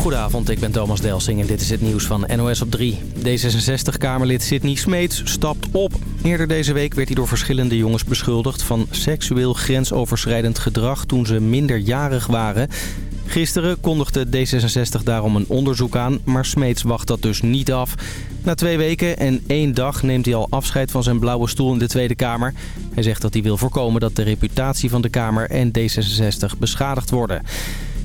Goedenavond, ik ben Thomas Delsing en dit is het nieuws van NOS op 3. D66-Kamerlid Sidney Smeets stapt op. Eerder deze week werd hij door verschillende jongens beschuldigd... van seksueel grensoverschrijdend gedrag toen ze minderjarig waren. Gisteren kondigde D66 daarom een onderzoek aan, maar Smeets wacht dat dus niet af. Na twee weken en één dag neemt hij al afscheid van zijn blauwe stoel in de Tweede Kamer. Hij zegt dat hij wil voorkomen dat de reputatie van de Kamer en D66 beschadigd worden.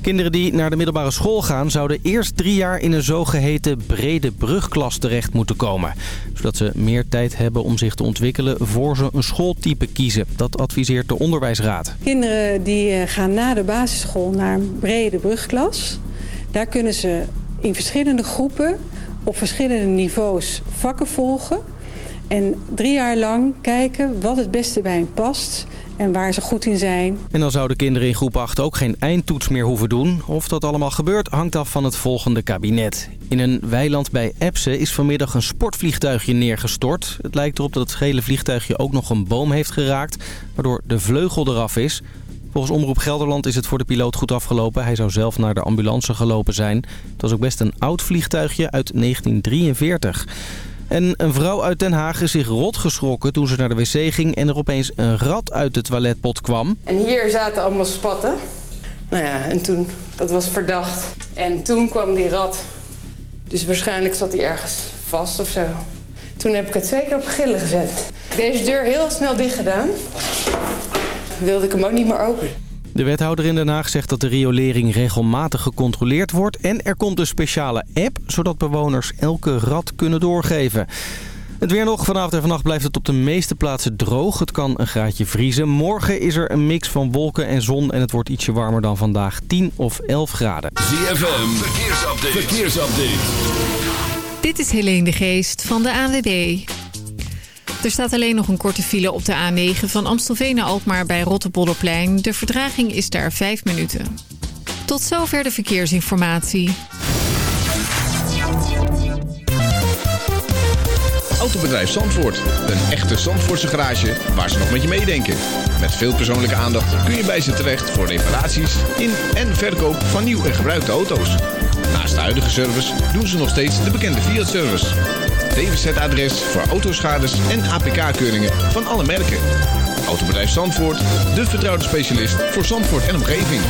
Kinderen die naar de middelbare school gaan... zouden eerst drie jaar in een zogeheten brede brugklas terecht moeten komen. Zodat ze meer tijd hebben om zich te ontwikkelen... voor ze een schooltype kiezen. Dat adviseert de onderwijsraad. Kinderen die eh, gaan na de basisschool naar een brede brugklas. Daar kunnen ze in verschillende groepen... op verschillende niveaus vakken volgen... En drie jaar lang kijken wat het beste bij hen past en waar ze goed in zijn. En dan zouden kinderen in groep 8 ook geen eindtoets meer hoeven doen. Of dat allemaal gebeurt hangt af van het volgende kabinet. In een weiland bij Epse is vanmiddag een sportvliegtuigje neergestort. Het lijkt erop dat het gele vliegtuigje ook nog een boom heeft geraakt... waardoor de vleugel eraf is... Volgens Omroep Gelderland is het voor de piloot goed afgelopen. Hij zou zelf naar de ambulance gelopen zijn. Het was ook best een oud vliegtuigje uit 1943. En een vrouw uit Den Haag is zich rot geschrokken toen ze naar de wc ging... en er opeens een rat uit de toiletpot kwam. En hier zaten allemaal spatten. Nou ja, en toen, dat was verdacht. En toen kwam die rat. Dus waarschijnlijk zat hij ergens vast of zo. Toen heb ik het zeker op gillen gezet. Deze deur heel snel dicht gedaan. Wilde ik hem ook niet meer open. De wethouder in Den Haag zegt dat de riolering regelmatig gecontroleerd wordt... en er komt een speciale app, zodat bewoners elke rat kunnen doorgeven. Het weer nog. Vanavond en vannacht blijft het op de meeste plaatsen droog. Het kan een graadje vriezen. Morgen is er een mix van wolken en zon en het wordt ietsje warmer dan vandaag 10 of 11 graden. ZFM, verkeersupdate. verkeersupdate. Dit is Helene de Geest van de ANWB. Er staat alleen nog een korte file op de A9 van Amstelveen naar Alkmaar bij Rotterbollerplein. De verdraging is daar 5 minuten. Tot zover de verkeersinformatie. Autobedrijf Zandvoort. Een echte Zandvoortse garage waar ze nog met je meedenken. Met veel persoonlijke aandacht kun je bij ze terecht voor reparaties in en verkoop van nieuw en gebruikte auto's. Naast de huidige service doen ze nog steeds de bekende Fiat-service. DWZ-adres voor autoschades en APK-keuringen van alle merken. Autobedrijf Zandvoort, de vertrouwde specialist voor Zandvoort en omgeving.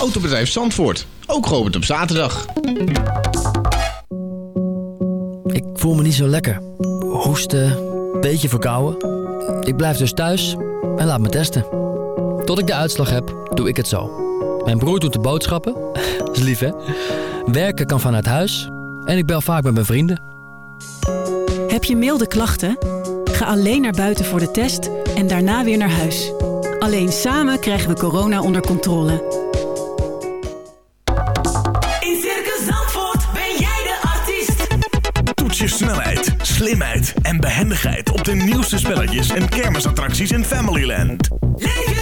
Autobedrijf Zandvoort, ook geopend op zaterdag. Ik voel me niet zo lekker. Hoesten, beetje verkouden. Ik blijf dus thuis en laat me testen. Tot ik de uitslag heb, doe ik het zo. Mijn broer doet de boodschappen. Dat is lief, hè? Werken kan vanuit huis en ik bel vaak met mijn vrienden. Heb je milde klachten? Ga alleen naar buiten voor de test en daarna weer naar huis. Alleen samen krijgen we corona onder controle. In Circus Zandvoort ben jij de artiest. Toets je snelheid, slimheid en behendigheid op de nieuwste spelletjes en kermisattracties in Familyland. Leef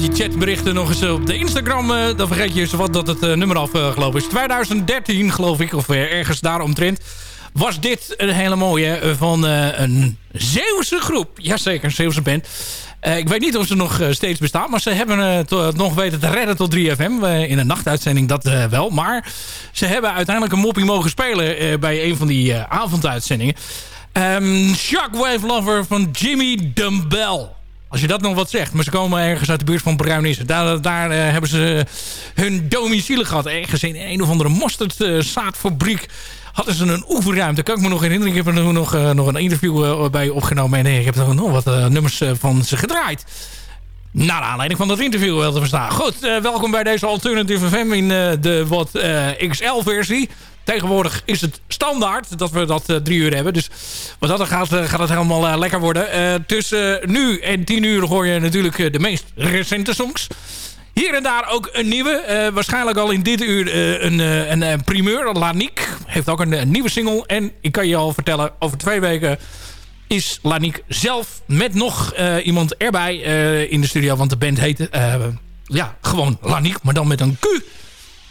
Die chatberichten nog eens op de Instagram... eh, dan vergeet je eens wat dat het eh, nummer afgelopen is. 2013 geloof ik, of eh, ergens daaromtrent... was dit een hele mooie van een Zeeuwse groep. Jazeker, een Zeeuwse band. Ik weet niet of ze nog steeds bestaan... maar ze hebben het nog weten te redden tot 3FM. Eh, in een nachtuitzending dat wel. Maar ze hebben uiteindelijk een moppie mogen spelen... bij een van die avonduitzendingen. Ehm Shockwave Lover van Jimmy Dumbbell. Als je dat nog wat zegt. Maar ze komen ergens uit de buurt van Bruinissen. Daar, daar eh, hebben ze hun domicilie gehad. Ergens in een of andere mosterdzaadfabriek hadden ze een oefenruimte. Kan ik me nog herinneren. Ik heb er nog, eh, nog een interview eh, bij opgenomen. En eh, ik heb er nog wat eh, nummers eh, van ze gedraaid. Naar aanleiding van dat interview wel te verstaan. Goed, eh, welkom bij deze Alternative FM in eh, de wat XL-versie. Tegenwoordig is het standaard dat we dat eh, drie uur hebben. Dus wat dat er gaat, eh, gaat het helemaal eh, lekker worden. Tussen nu en tien uur hoor je natuurlijk de meest recente songs. Hier en daar ook een nieuwe. Waarschijnlijk al in dit uur een, een, primeur. Lanique heeft ook een, nieuwe single. En ik kan je al vertellen, over twee weken is Lanique zelf met nog iemand erbij in de studio. Want de band heet ja, gewoon Lanique, maar dan met een Q.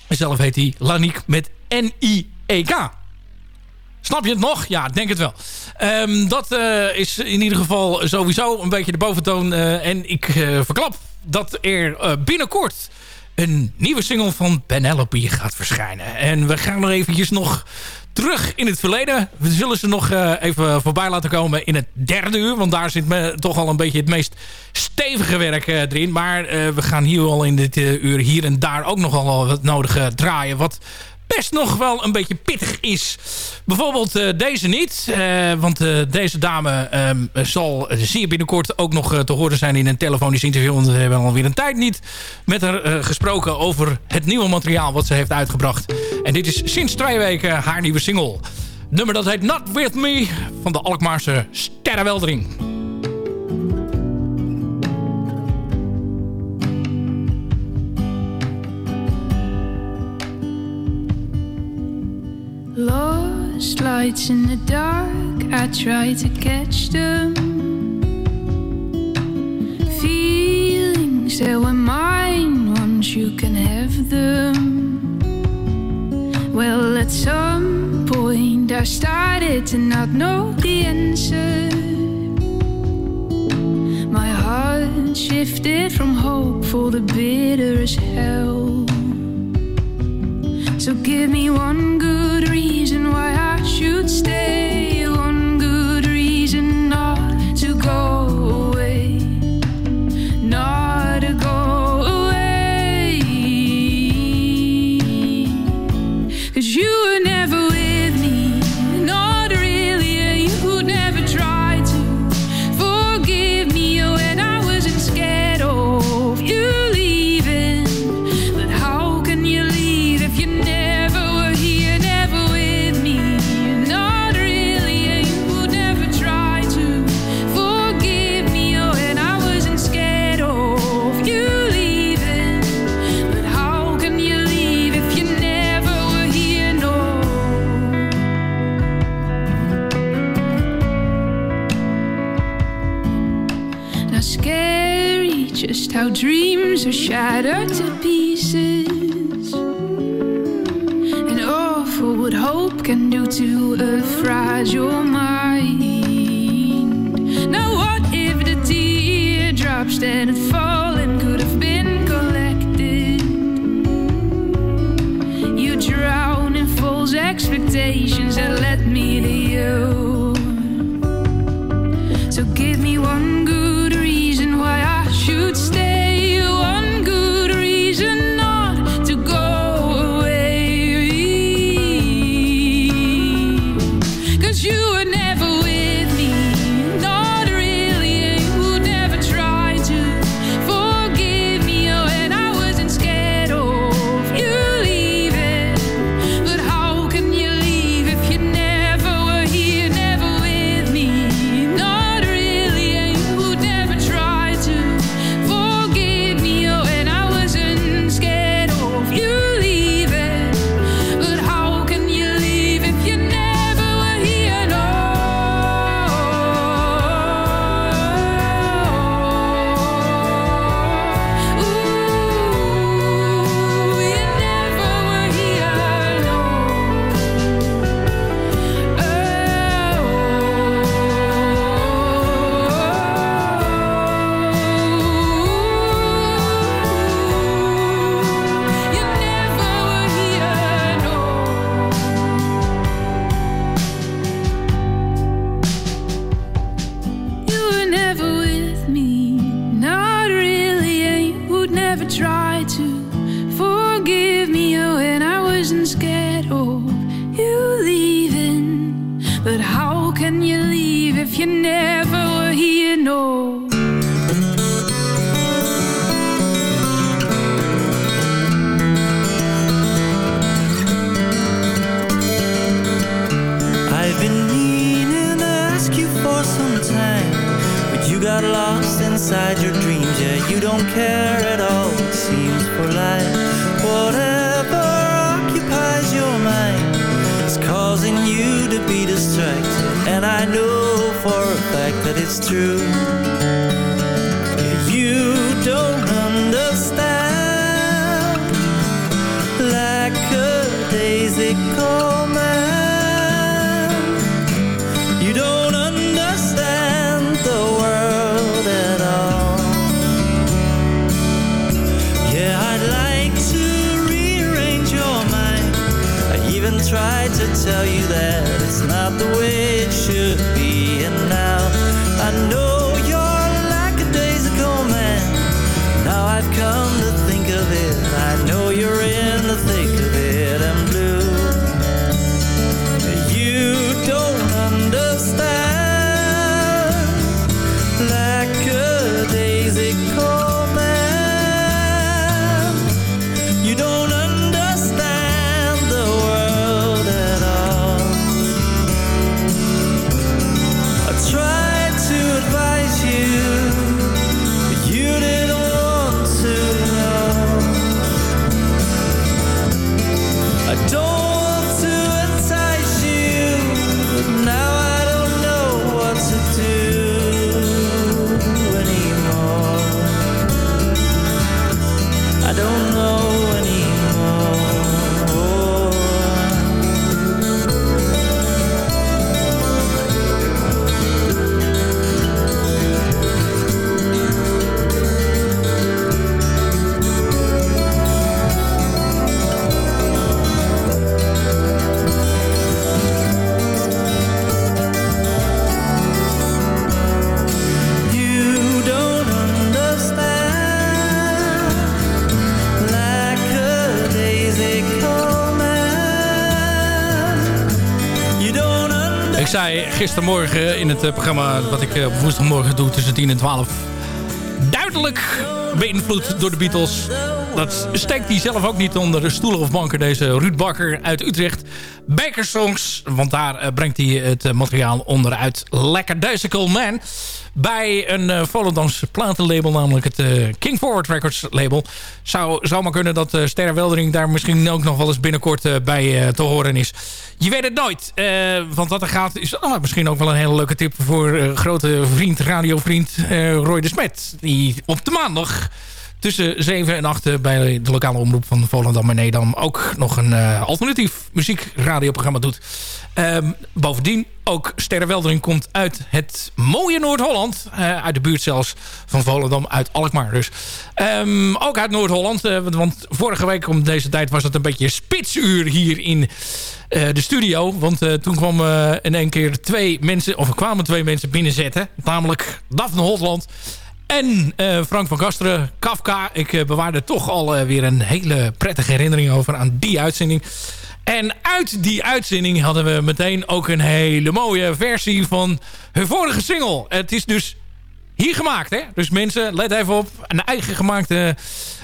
Zelf heet hij Lanique met N-I-E-K. Snap je het nog? Ja, denk het wel. Ehm, dat eh, is in ieder geval sowieso een beetje de boventoon. eh, en ik eh, verklap dat er binnenkort een nieuwe single van Penelope gaat verschijnen. En we gaan nog eventjes nog terug in het verleden. We zullen ze nog even voorbij laten komen in het derde uur. Want daar zit me toch al een beetje het meest stevige werk erin. Maar we gaan hier al in dit uur hier en daar ook nogal wat nodige draaien. Wat best nog wel een beetje pittig is. Bijvoorbeeld eh, deze niet. eh, want eh, deze dame ehm, zal zeer binnenkort ook nog te horen zijn in een telefonisch interview. Want we hebben alweer een tijd niet met haar gesproken over het nieuwe materiaal wat ze heeft uitgebracht. En dit is sinds twee weken haar nieuwe single. Nummer dat heet Not With Me van de Alkmaarse Sterrenweldering. Lost lights in the dark, I try to catch them. Feelings that were mine once you can have them. Well, at some point, I started to not know the answer. My heart shifted from hopeful to bitter as hell. So give me one good stay. Dreams are shattered to pieces. And awful what hope can do to a fragile mind. Now what if the teardrops that to tell you that it's not the way gistermorgen in het eh, programma wat ik eh, op woensdagmorgen doe tussen 10 en 12. Duidelijk beïnvloed door de Beatles. Dat steekt hij zelf ook niet onder de stoelen of banken. Deze Ruud Bakker uit Utrecht. Baker Songs. Want daar eh, brengt hij het eh, materiaal onderuit. Lekker Duizical Man. Bij een uh, Volendamse platenlabel. Namelijk het eh, King Forward Records label. Zou, zou maar kunnen dat uh, Sterre Weldering daar misschien ook nog wel eens binnenkort eh, bij eh, te horen is. Je weet het nooit. Eh, want wat er gaat is oh, misschien ook wel een hele leuke tip voor eh, grote vriend, radiovriend eh, Roy de Smet. Die op de maandag tussen 7 en 8 bij de lokale omroep van Volendam en Nedam ook nog een eh, alternatief muziekradioprogramma doet. Ehm, bovendien ook Sterre Weldering komt uit het mooie Noord-Holland. eh, uit de buurt zelfs van Volendam, uit Alkmaar dus. Ehm, ook uit Noord-Holland. eh, want- vorige week om deze tijd was het een beetje spitsuur hier in eh, de studio. Want eh, toen kwam eh, in één keer twee mensen, of kwamen twee mensen binnenzetten. Namelijk Daphne Holland en eh, Frank van Gasteren, Kafka. Ik eh, bewaarde toch al eh, weer een hele prettige herinnering over aan die uitzending. En uit die uitzending hadden we meteen ook een hele mooie versie van hun vorige single. Het is dus hier gemaakt, hè? Dus mensen, let even op. Een eigen gemaakte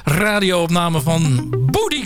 radioopname van Booty.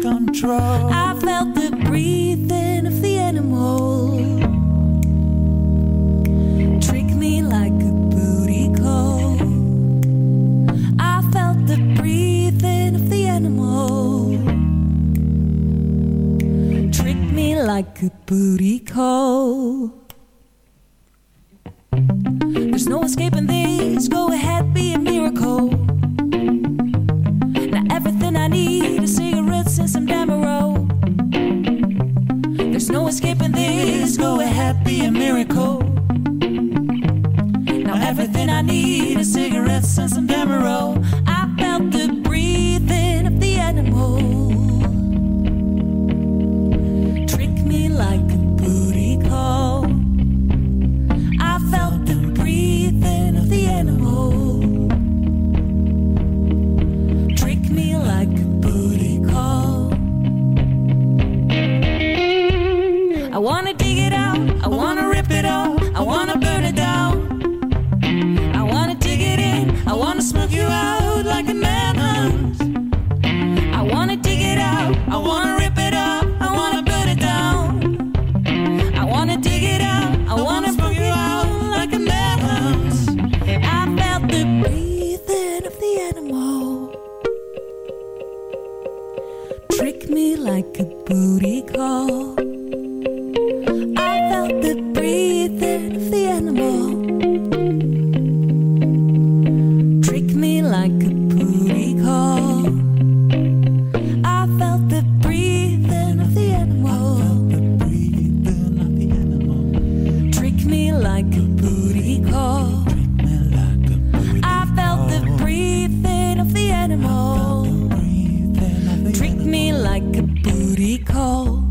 Control. I felt the breathing of the animal. Trick me like a booty call. I felt the breathing of the animal. Trick me like a booty call. There's no escaping And some Camaro. like a booty call.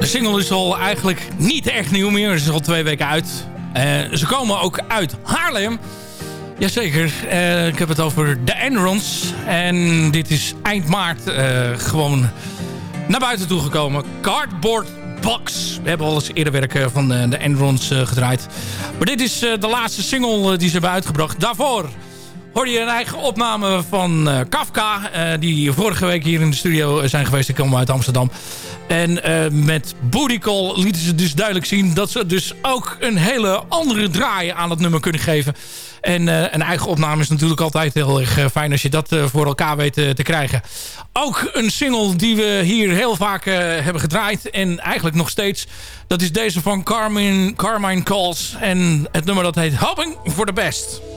De single is al eigenlijk niet echt nieuw meer. Ze is al twee weken uit. Eh, ze komen ook uit Haarlem. Jazeker, uh, ik heb het over de Enrons. En dit is eind maart eh, gewoon naar buiten toe gekomen. Cardboard Box. We hebben al eens eerder werken van de Enrons gedraaid. Maar dit is de laatste single die ze hebben uitgebracht. Daarvoor hoorde je een eigen opname van eh, Kafka. Eh, die vorige week hier in de studio eh, zijn geweest. Ik kom uit Amsterdam. En met Booty lieten ze dus duidelijk zien... dat ze dus ook een hele andere draai aan het nummer kunnen geven. En een eigen opname is natuurlijk altijd heel erg fijn... als je dat voor elkaar weet te krijgen. Ook een single die we hier heel vaak hebben gedraaid... en eigenlijk nog steeds. Dat is deze van Carmine, Carmine Calls. En het nummer dat heet Hoping for the Best.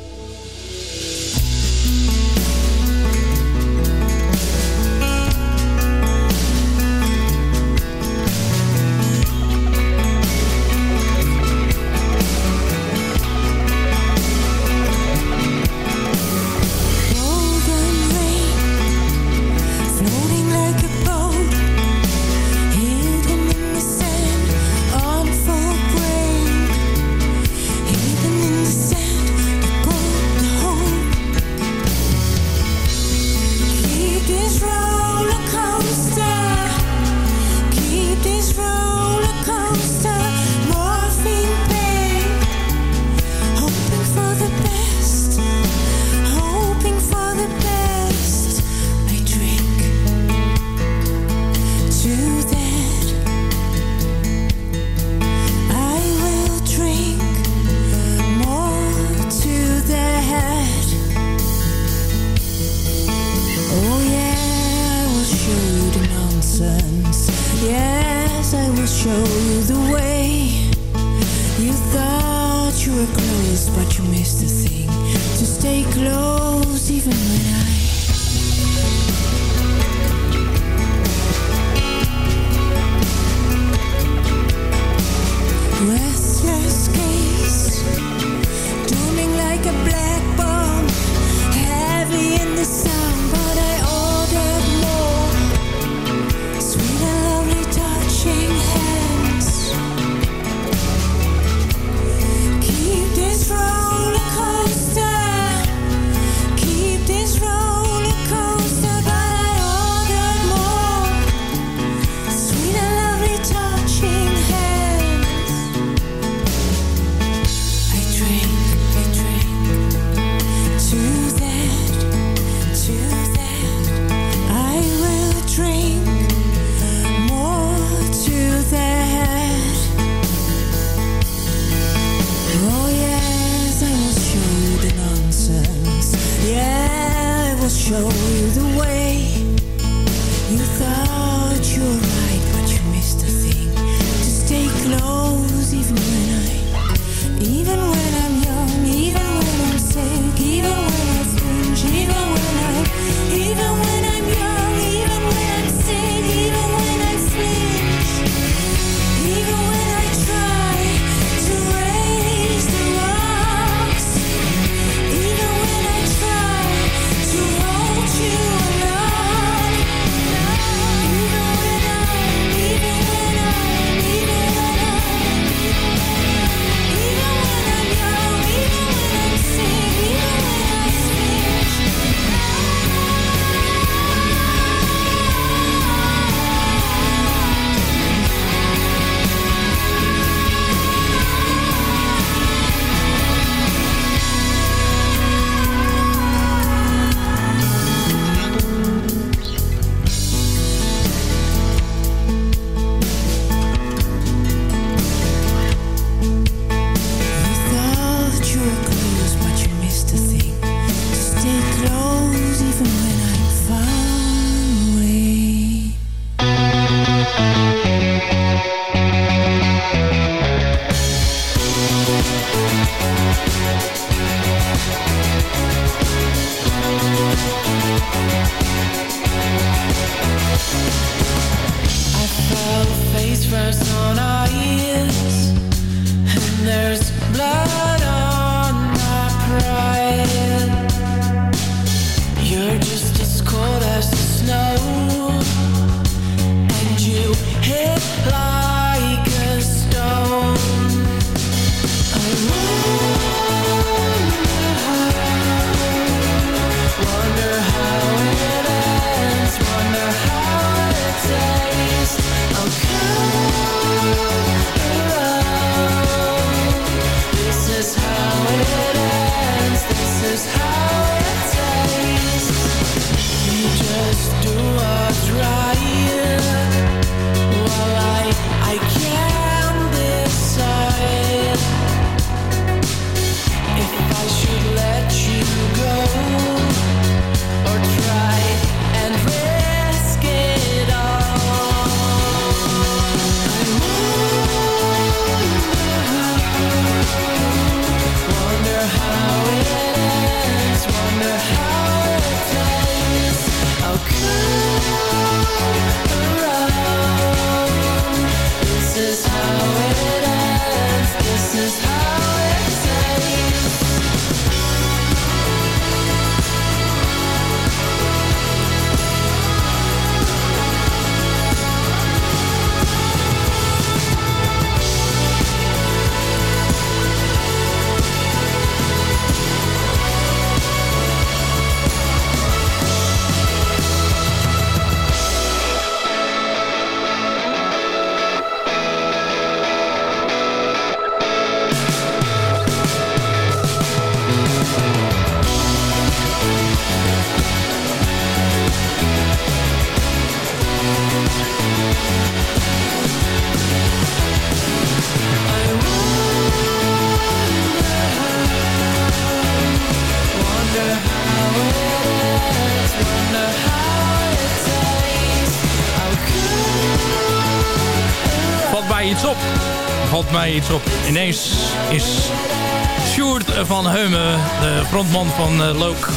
Is Sjoerd van Heumen, de frontman van uh, Loke...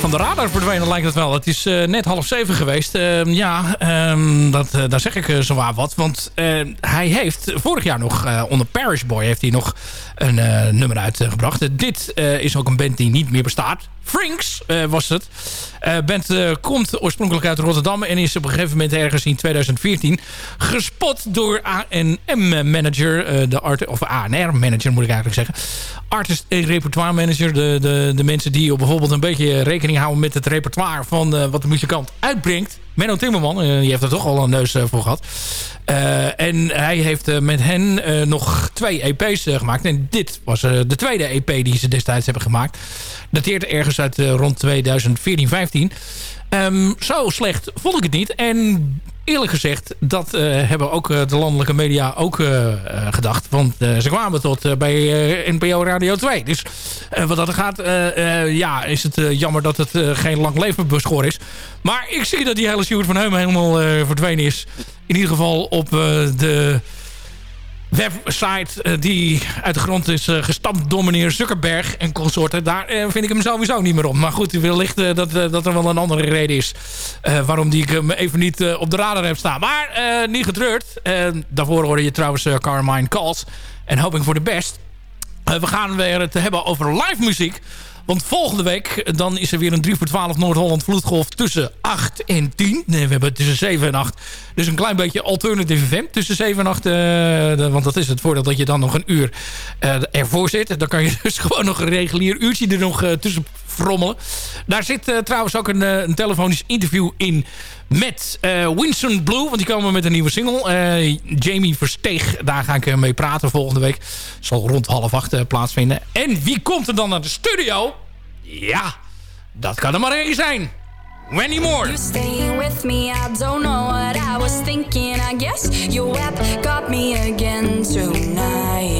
Van de radar verdwenen lijkt het wel. Het is uh, net half zeven geweest. Uh, ja, um, dat, uh, daar zeg ik uh, zowaar wat. Want hij heeft vorig jaar nog onder Parish Boy heeft hij nog een nummer uitgebracht. dit is ook een band die niet meer bestaat. Frinks was het. Band komt oorspronkelijk uit Rotterdam... en is op een gegeven moment ergens in 2014 gespot door A&M-manager... Uh, de art, of ANR-manager moet ik eigenlijk zeggen. Artist repertoire manager. De, de, de mensen die bijvoorbeeld een beetje rekening houden... met het repertoire van wat de muzikant uitbrengt. Menno Timmerman, die heeft er toch al een neus voor gehad. en hij heeft met hen nog twee EP's gemaakt. En dit was de tweede EP die ze destijds hebben gemaakt. Dateert ergens uit rond 2014, 15. Um, zo slecht vond ik het niet. En eerlijk gezegd, dat uh, hebben ook uh, de landelijke media ook uh, gedacht. Want ze kwamen tot bij NPO Radio 2. Dus wat dat gaat, ja, is het jammer dat het geen lang leven beschoren is. Maar ik zie dat die hele Stuart van Heumen helemaal verdwenen is. In ieder geval op de website uh, die uit de grond is uh, gestampt door meneer Zuckerberg en consorten. Daar uh, vind ik hem sowieso niet meer op. Maar goed, wellicht dat, dat er wel een andere reden is waarom die ik hem even niet op de radar heb staan. Maar niet getreurd. daarvoor hoorde je trouwens Carmine Calls en Hoping for the Best. we gaan weer het hebben over live muziek. Want volgende week dan is er weer een 3 voor 12 Noord-Holland vloedgolf tussen 8 en 10. Nee, we hebben tussen 7 en 8. Dus een klein beetje alternative FM tussen 7 en 8. Uh, de, want dat is het voordeel dat je dan nog een uur uh, ervoor zit. Dan kan je dus gewoon nog een regulier uurtje er nog uh, tussen frommelen. Daar zit trouwens ook een, een telefonisch interview in met uh, Winston Blue. Want die komen met een nieuwe single. Jamie Versteeg, daar ga ik mee praten volgende week. Zal rond half acht plaatsvinden. En wie komt er dan naar de studio? Ja, dat kan er maar één zijn. Wendy Moore. You staying with me, I don't know what I was thinking. I guess web got me again tonight.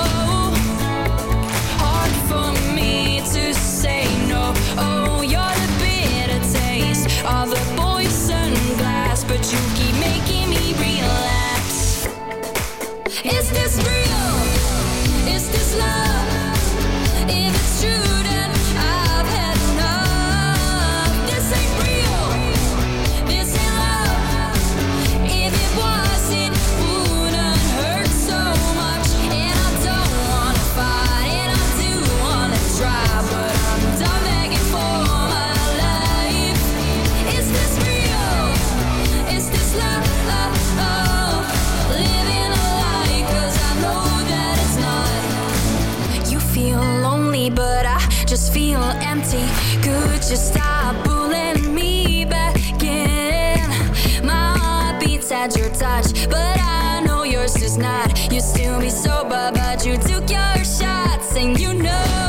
not. You still be sober, but you took your shots, and you know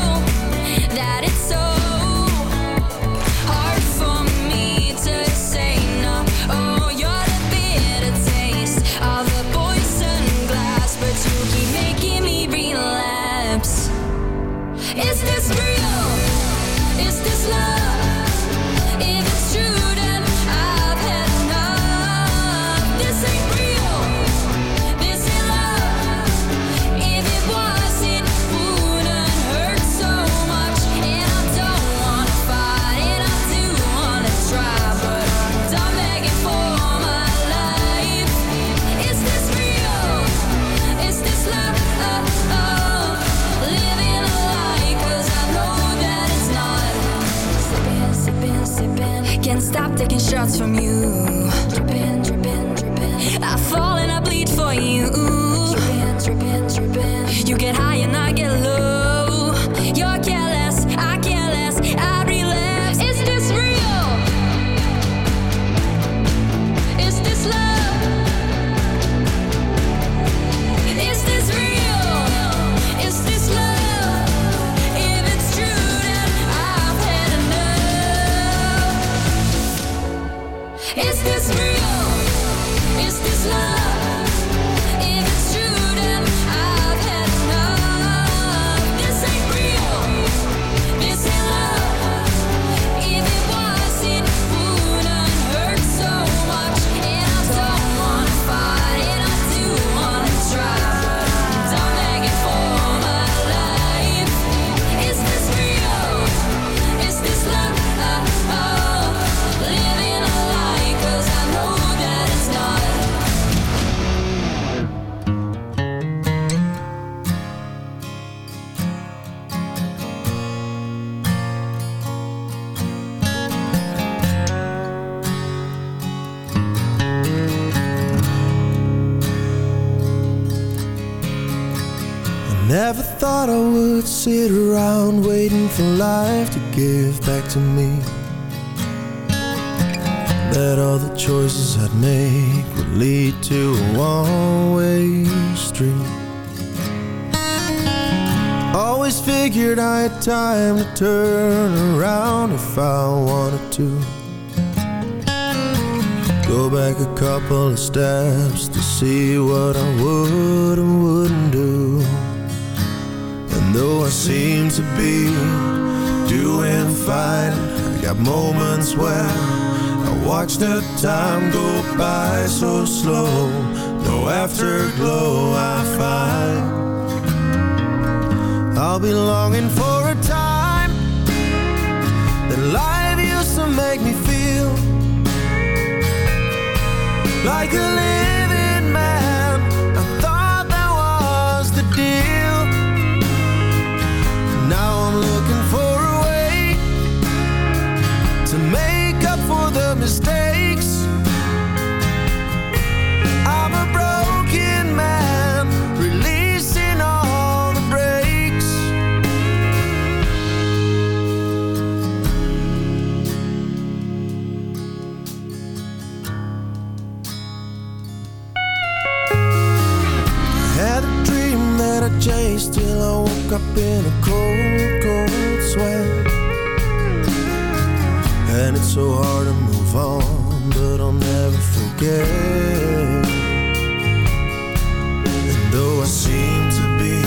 shots from you. Figured I had time to turn around if I wanted to. Go back a couple of steps to see what I would and wouldn't do. And though I seem to be doing fine, I got moments where I watch the time go by so slow. No afterglow I find. I'll be longing for a time that life used to make me feel like a living man. I thought that was the deal. Up in a cold, cold sweat. And it's so hard to move on, but I'll never forget. And though I seem to be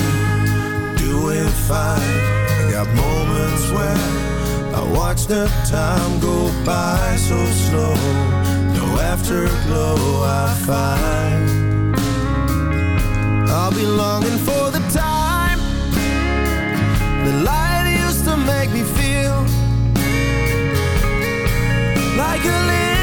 doing fine, I got moments where I watch the time go by so slow. No afterglow I find. I'll be longing for Like a living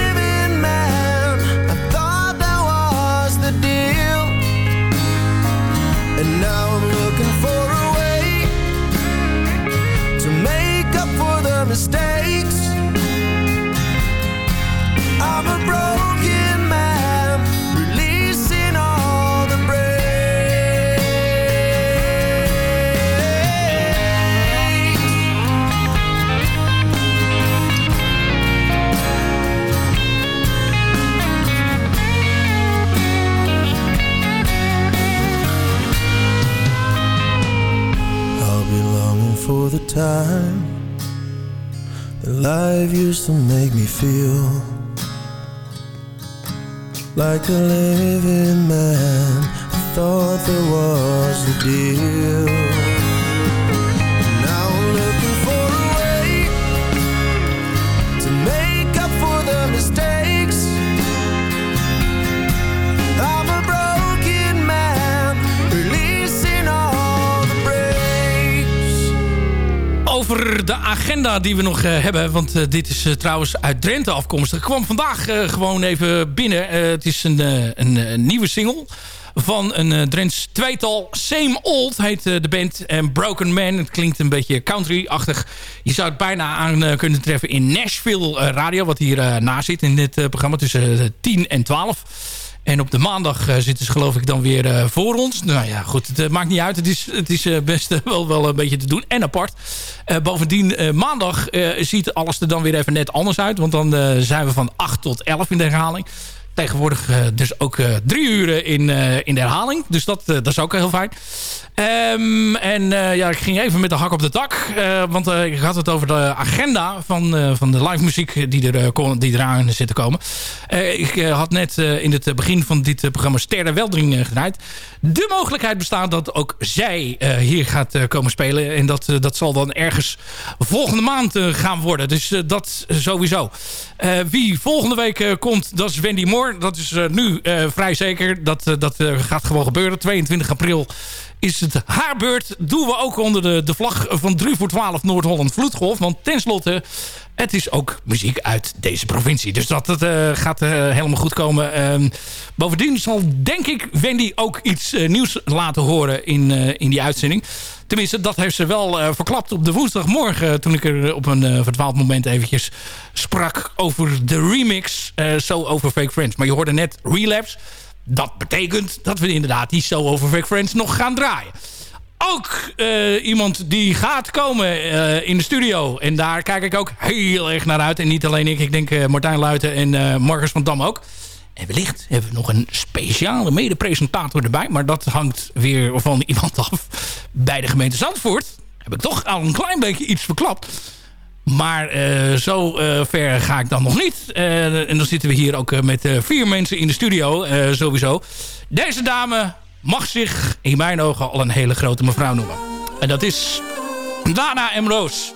feel like a living man. I thought there was the deal. De agenda die we nog eh, hebben. Want eh, dit is eh, trouwens uit Drenthe afkomstig. kwam vandaag gewoon even binnen. Het is een, een, nieuwe single van een Drents tweetal. Same Old heet de band. En Broken Man. Het klinkt een beetje country-achtig. Je zou het bijna aan kunnen treffen in Nashville Radio. Wat hier na zit in dit programma. Tussen eh, 10 en 12. En op de maandag eh, zitten ze geloof ik dan weer eh, voor ons. Nou ja, goed, het eh, maakt niet uit. Het is, het is best wel, wel een beetje te doen. En apart. Bovendien, maandag ziet alles er dan weer even net anders uit. Want dan zijn we van 8 tot 11 in de herhaling. Tegenwoordig eh, dus ook eh, drie uren in, eh, in de herhaling. Dus dat, dat is ook heel fijn. Ehm, en ja, ik ging even met de hak op de eh, want ik had het over de agenda van, van de live muziek die, er, kon, die eraan zit te komen. Ik had net in het begin van dit programma Sterre Weldering gedraaid. De mogelijkheid bestaat dat ook zij hier gaat komen spelen. En dat, dat zal dan ergens volgende maand gaan worden. Dus dat sowieso. Wie volgende week komt, dat is Wendy Moore. Dat is eh, nu eh, vrij zeker. Dat, eh, dat gaat gewoon gebeuren. 22 april is het haar beurt. Doen we ook onder de, de vlag van 3 voor 12 Noord-Holland Vloedgolf. Want tenslotte, het is ook muziek uit deze provincie. Dus dat, dat gaat helemaal goed komen. Ehm, bovendien zal denk ik Wendy ook iets nieuws laten horen in, in die uitzending. Tenminste, dat heeft ze wel eh, verklapt op de woensdagmorgen... Eh, toen ik er eh, op een verdwaald moment eventjes sprak over de remix. zo over Fake Friends. Maar je hoorde net Relapse. Dat betekent dat we inderdaad die zo over Fake Friends nog gaan draaien ook iemand die gaat komen in de studio. En daar kijk ik ook heel erg naar uit. En niet alleen ik, ik denk Martijn Luiten en Marcus van Dam ook. En wellicht hebben we nog een speciale medepresentator erbij. Maar dat hangt weer van iemand af bij de gemeente Zandvoort. Heb ik toch al een klein beetje iets verklapt. Maar eh, zo eh, ver ga ik dan nog niet. Eh, en dan zitten we hier ook met vier mensen in de studio sowieso. Deze dame mag zich in mijn ogen al een hele grote mevrouw noemen. En dat is Dana M. Roos.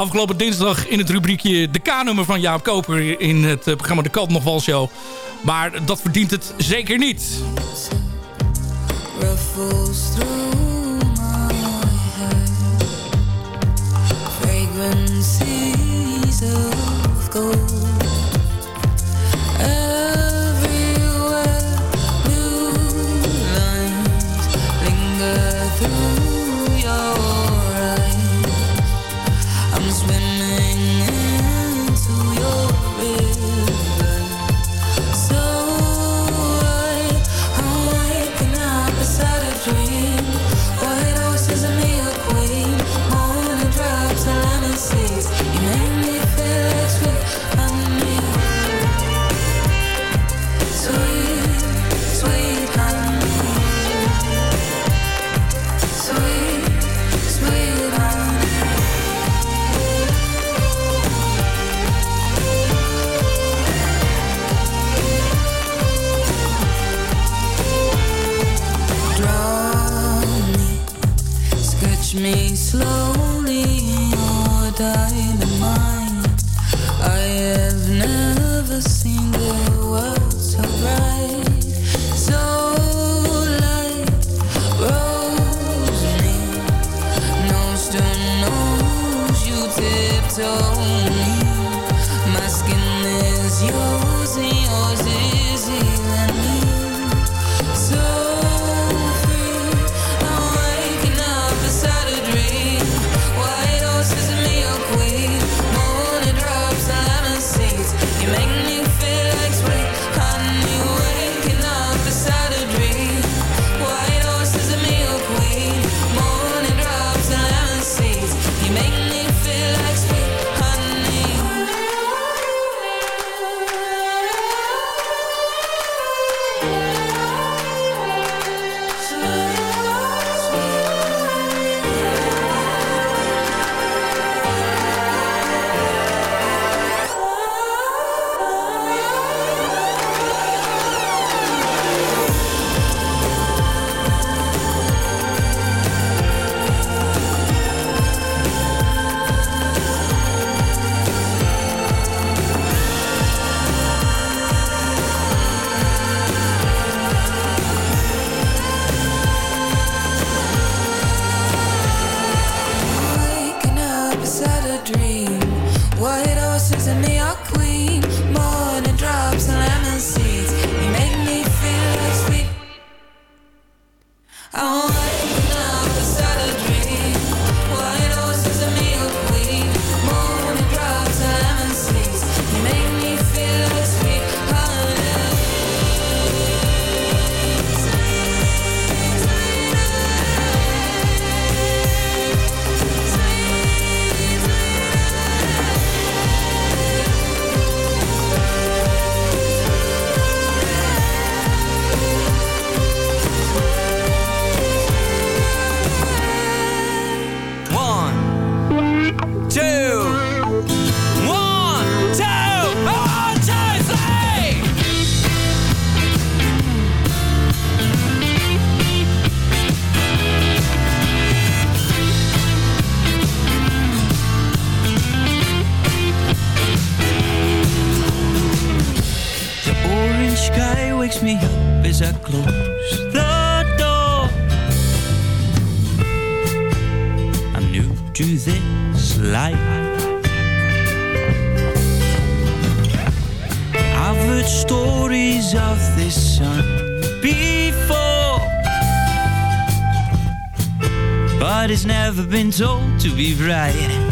Afgelopen dinsdag in het rubriekje de K-nummer van Jaap Koper... in het eh, programma De Kant nog show. Maar dat verdient het zeker niet. position before, but it's never been told to be right.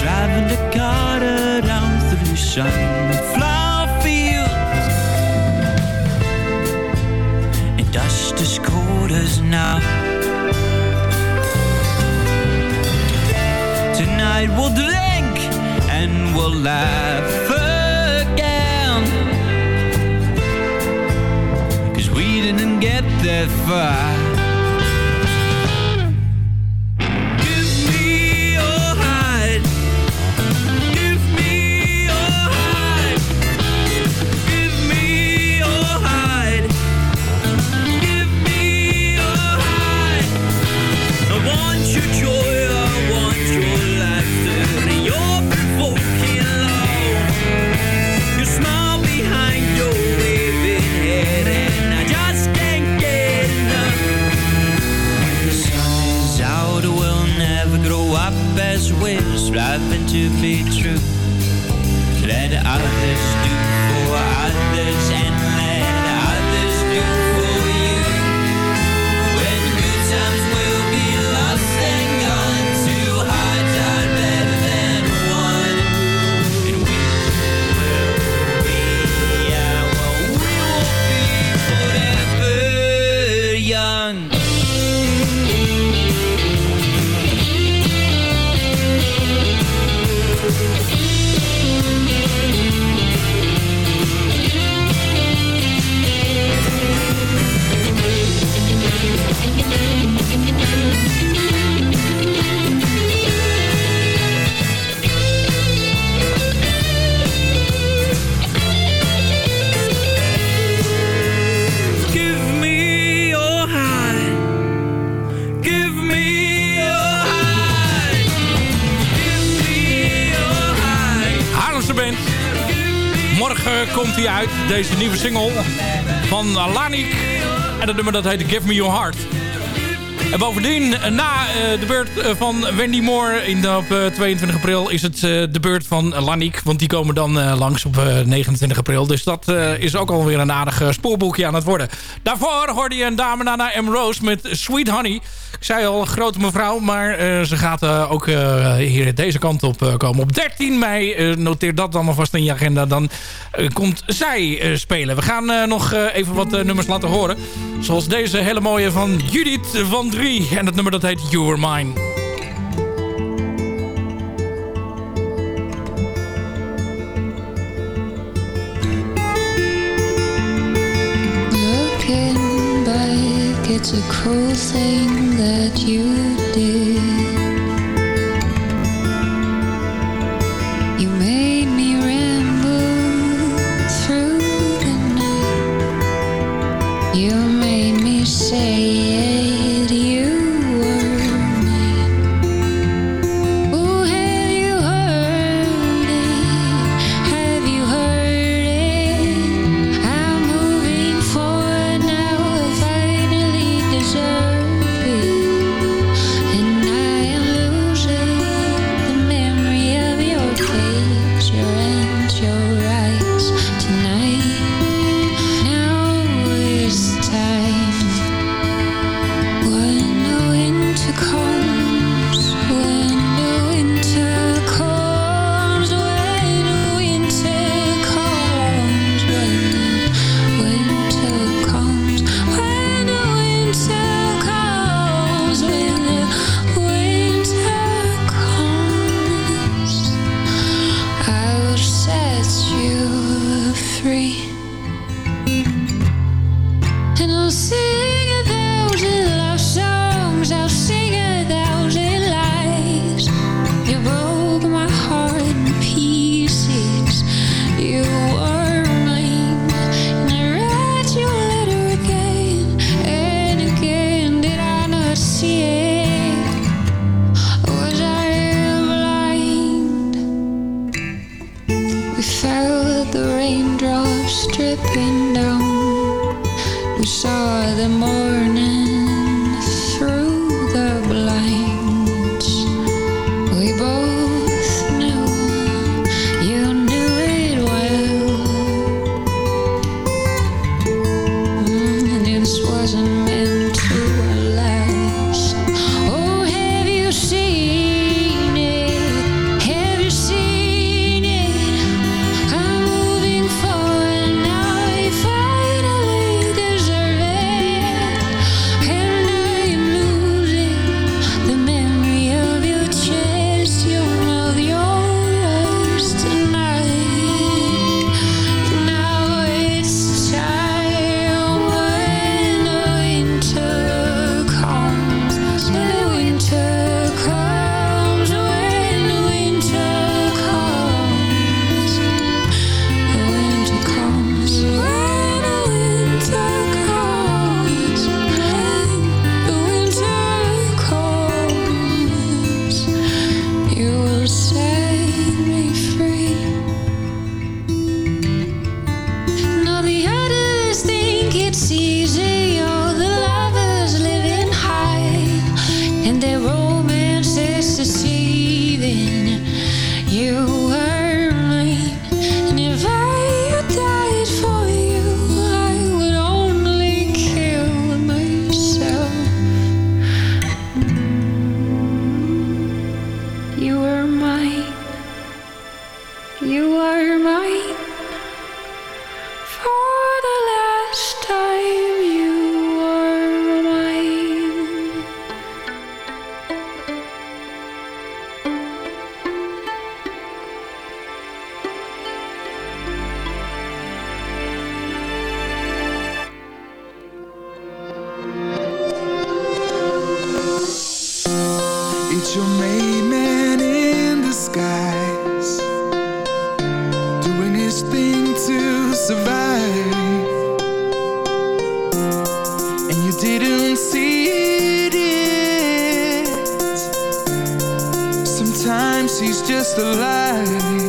Driving the Carter down through sunflower fields and dust as cold as now. Tonight we'll drink and we'll laugh again. Cause we didn't get that far. Deze nieuwe single van Lanik. En dat nummer dat heet Give Me Your Heart. En bovendien, na eh, de beurt eh, van Wendy Moore in op eh, 22 april... is het eh, de beurt van Lanik. Want die komen dan eh, langs op eh, 29 april. Dus dat eh, is ook alweer een aardig eh, spoorboekje aan het worden. Daarvoor hoorde je een dame, Nana M. Rose, met Sweet Honey. Ik zei al, grote mevrouw, maar eh, ze gaat eh, ook eh, hier deze kant op eh, komen. Op 13 mei, eh, noteer dat dan alvast in je agenda, dan eh, komt zij eh, spelen. We gaan eh, nog eh, even wat eh, nummers laten horen. Zoals deze hele mooie van Judith van Drie. En het nummer dat heet You Were Mine. It's a cruel thing that you did. You made me ramble through the night. You made just a lie.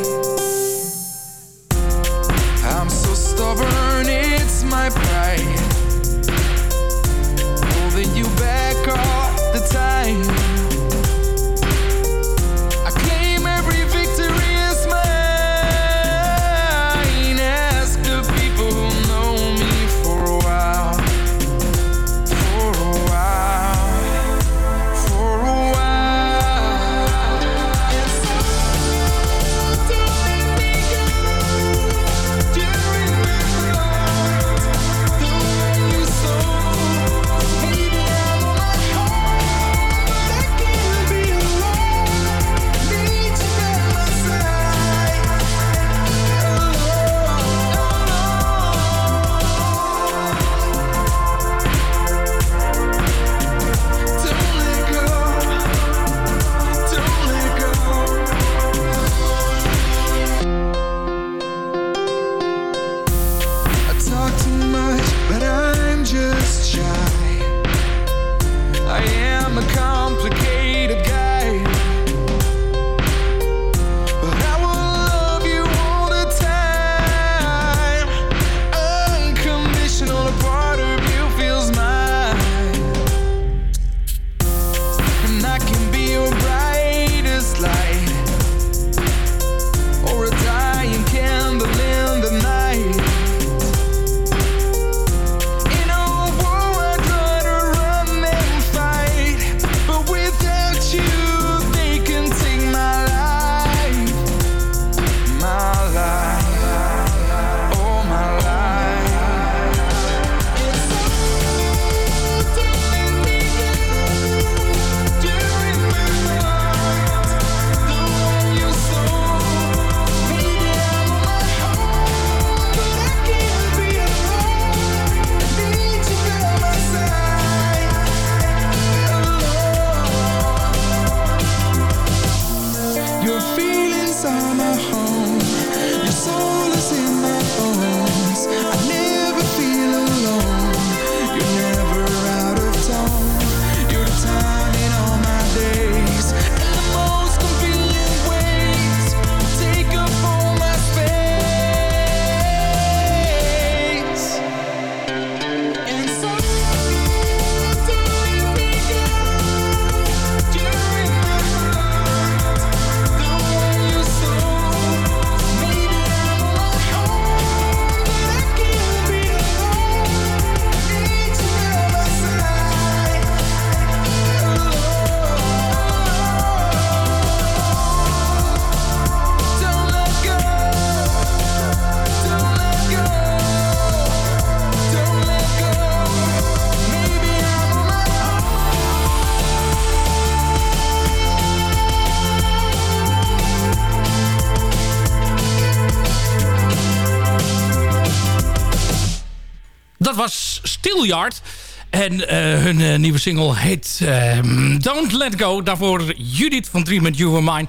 En eh, hun eh, nieuwe single heet ehm, Don't Let Go. Daarvoor Judith van Dream met You and Mine.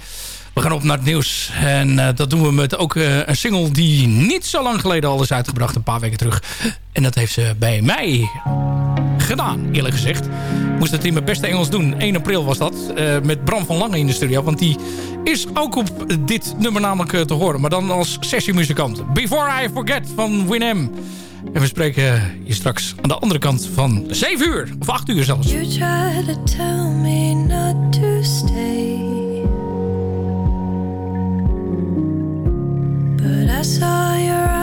We gaan op naar het nieuws. En eh, dat doen we met ook een single die niet zo lang geleden al is uitgebracht. Een paar weken terug. En dat heeft ze bij mij gedaan, eerlijk gezegd moest het in mijn beste Engels doen. 1 april was dat. Eh, met Bram van Lange in de studio. Want die is ook op dit nummer namelijk eh, te horen. Maar dan als sessiemuzikant. Before I Forget van Winem. En we spreken je straks aan de andere kant van 7 uur. Of 8 uur zelfs. But I saw your eyes.